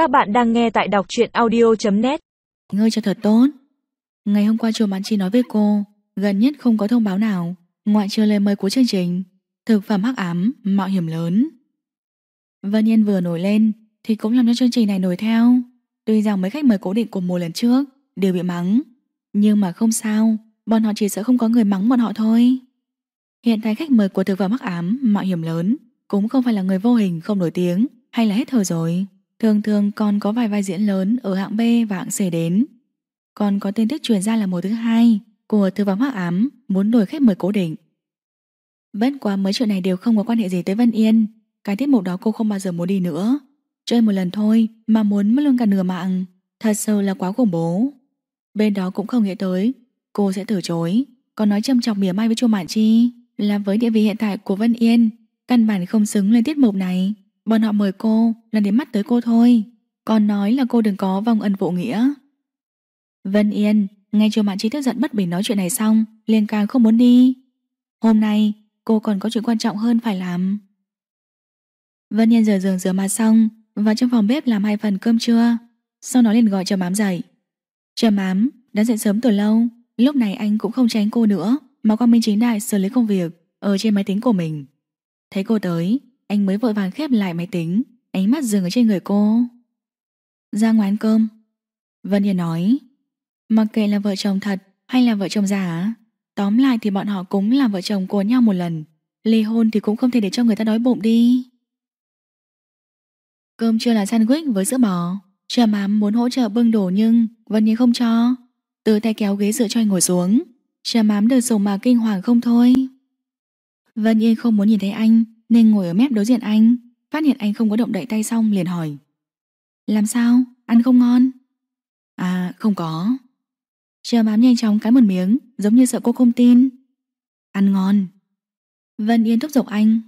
Các bạn đang nghe tại đọc truyện audio.net Ngơi cho thật tốt. Ngày hôm qua chùa Mãn Chi nói với cô Gần nhất không có thông báo nào Ngoại trừ lời mời của chương trình. Thực phẩm hắc ám, mạo hiểm lớn. Vân Yên vừa nổi lên Thì cũng làm cho chương trình này nổi theo. Tuy rằng mấy khách mời cố định của mùa lần trước Đều bị mắng Nhưng mà không sao Bọn họ chỉ sợ không có người mắng bọn họ thôi. Hiện tại khách mời của thực phẩm hắc ám Mạo hiểm lớn Cũng không phải là người vô hình không nổi tiếng Hay là hết thời rồi. Thường thường còn có vài vai diễn lớn Ở hạng B và hạng C đến. Còn có tin tức truyền ra là mùa thứ hai Của thư vắng hắc ám, Muốn đổi khách mời cố định. Bất quá mấy chuyện này đều không có quan hệ gì tới Vân Yên. Cái tiết mục đó cô không bao giờ muốn đi nữa. Chơi một lần thôi Mà muốn mất luôn cả nửa mạng. Thật sự là quá khủng bố. Bên đó cũng không nghĩ tới, Cô sẽ từ chối. Còn nói châm chọc mỉa mai với Chu Mạn Chi Là với địa vị hiện tại của Vân Yên, Căn bản không xứng lên tiết mục này. Bọn họ mời cô là để mắt tới cô thôi. Còn nói là cô đừng có vòng ân phụ nghĩa. Vân Yên Ngay chiều mạng trí tức giận bất bình nói chuyện này xong, liền càng không muốn đi. Hôm nay, cô còn có chuyện quan trọng hơn phải làm. Vân Yên rửa giường rửa mặt xong, Vào trong phòng bếp làm hai phần cơm trưa. Sau đó liền gọi Trầm Ám dậy. Trầm Ám, đã dậy sớm từ lâu, Lúc này anh cũng không tránh cô nữa, Mà quang minh chính đại xử lý công việc Ở trên máy tính của mình. Thấy cô tới anh mới vội vàng khép lại máy tính. Ánh mắt dừng ở trên người cô. Ra ngoài ăn cơm. Vân Hiền nói, Mặc kệ là vợ chồng thật hay là vợ chồng giả, Tóm lại thì bọn họ cũng là vợ chồng của nhau một lần. Ly hôn thì cũng không thể để cho người ta đói bụng đi. Cơm chưa là sandwich với sữa bò. Trầm mám muốn hỗ trợ bưng đồ nhưng Vân Hiền không cho. Từ tay kéo ghế dựa cho anh ngồi xuống. Trầm mám được sầu mà kinh hoàng không thôi. Vân Yên không muốn nhìn thấy anh. Nên ngồi ở mép đối diện anh, Phát hiện anh không có động đậy tay xong liền hỏi. Làm sao? Ăn không ngon? À không có. Trầm ám nhanh chóng cái một miếng, Giống như sợ cô không tin. Ăn ngon. Vân Yên thúc giục anh.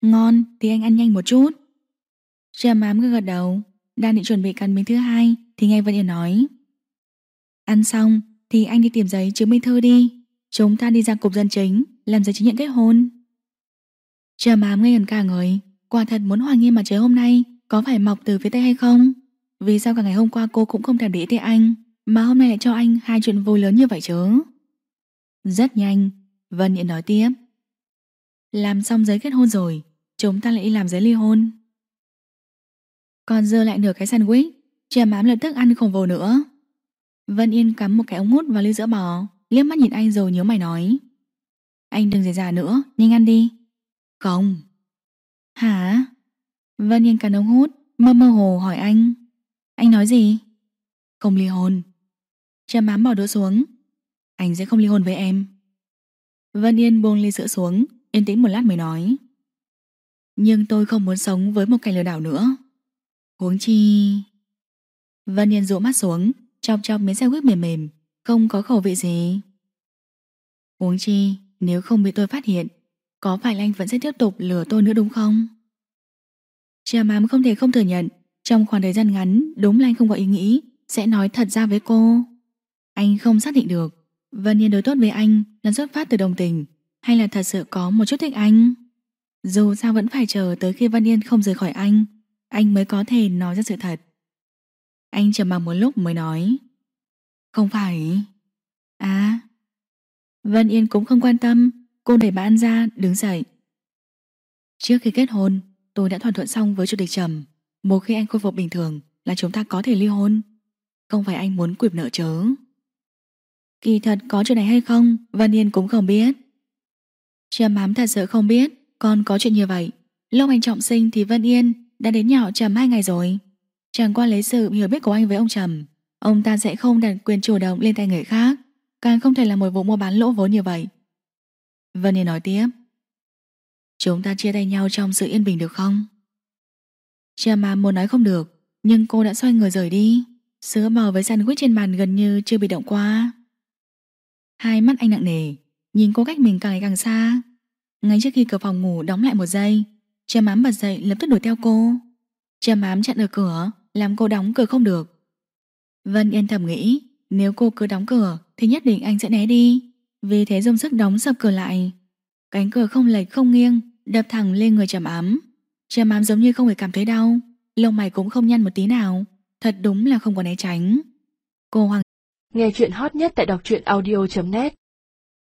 Ngon, thì anh ăn nhanh một chút. Trầm ám gật gật đầu, Đang định chuẩn bị cắn miếng thứ hai, Thì nghe Vân Yên nói. Ăn xong, thì anh đi tìm giấy chứng minh thư đi. Chúng ta đi ra cục dân chính, Làm giấy chứng nhận kết hôn chờ mám ngây ngẩn cả người. Quả thật muốn hoài nghi mặt trời hôm nay Có phải mọc từ phía tây hay không? Vì sao cả ngày hôm qua cô cũng không thèm để ý tới anh, Mà hôm nay lại cho anh hai chuyện vui lớn như vậy chứ? Rất nhanh. Vân Yên nói tiếp. Làm xong giấy kết hôn rồi, Chúng ta lại đi làm giấy ly hôn. Còn dơ lại nửa cái sandwich chờ mám lập tức ăn không vô nữa. Vân Yên cắm một cái ống hút vào ly sữa bò, liếc mắt nhìn anh rồi nhớ mày nói. Anh đừng dày dà nữa, Nhanh ăn đi. Không. Hả? Vân Yên cắn ống hút, Mơ mơ hồ hỏi anh. Anh nói gì? Không ly hôn. Trầm ám bỏ đũa xuống. Anh sẽ không ly hôn với em. Vân Yên buông ly sữa xuống, Yên tĩnh một lát mới nói. Nhưng tôi không muốn sống với một kẻ lừa đảo nữa. Huống chi Vân Yên rũ mắt xuống, Chọc chọc miếng sandwich mềm mềm, Không có khẩu vị gì. Huống chi, nếu không bị tôi phát hiện có phải là anh vẫn sẽ tiếp tục lừa tôi nữa đúng không? Chia mám không thể không thừa nhận, Trong khoảng thời gian ngắn, Đúng là anh không có ý nghĩ, Sẽ nói thật ra với cô. Anh không xác định được, Vân Yên đối tốt với anh là xuất phát từ đồng tình, Hay là thật sự có một chút thích anh? Dù sao vẫn phải chờ tới khi Vân Yên không rời khỏi anh Anh mới có thể nói ra sự thật. Anh trầm mặc một lúc mới nói, Không phải. À. Vân Yên cũng không quan tâm Cô đẩy bà ăn ra, đứng dậy. Trước khi kết hôn, Tôi đã thỏa thuận xong với chủ tịch Trầm. Một khi anh khôi phục bình thường Là chúng ta có thể ly hôn. Không phải anh muốn quyệp nợ chớ. Kỳ thật có chuyện này hay không Vân Yên cũng không biết. Trầm mám thật sự không biết Còn có chuyện như vậy. Lúc anh trọng sinh thì Vân Yên đã đến nhà họ Trầm hai ngày rồi. Chẳng qua lấy sự hiểu biết của anh với ông Trầm, Ông ta sẽ không đặt quyền chủ động lên tay người khác. Càng không thể là một vụ mua bán lỗ vốn như vậy. Vân Yên nói tiếp. Chúng ta chia tay nhau trong sự yên bình được không? Chia mà muốn nói không được, Nhưng cô đã xoay người rời đi. Sữa bò với sandwich trên bàn gần như chưa bị động qua. Hai mắt anh nặng nề, Nhìn cô cách mình càng ngày càng xa. Ngay trước khi cửa phòng ngủ đóng lại một giây Trầm ám bật dậy lập tức đuổi theo cô. Trầm ám chặn ở cửa, Làm cô đóng cửa không được. Vân yên thầm nghĩ, Nếu cô cứ đóng cửa Thì nhất định anh sẽ né đi. Vì thế dùng sức đóng sập cửa lại. Cánh cửa không lệch, không nghiêng, Đập thẳng lên người trầm ám. Trầm ám giống như không hề cảm thấy đau, Lông mày cũng không nhăn một tí nào, Thật đúng là không có né tránh. Cô Hoàng Nghe chuyện hot nhất tại đọc truyện audio.net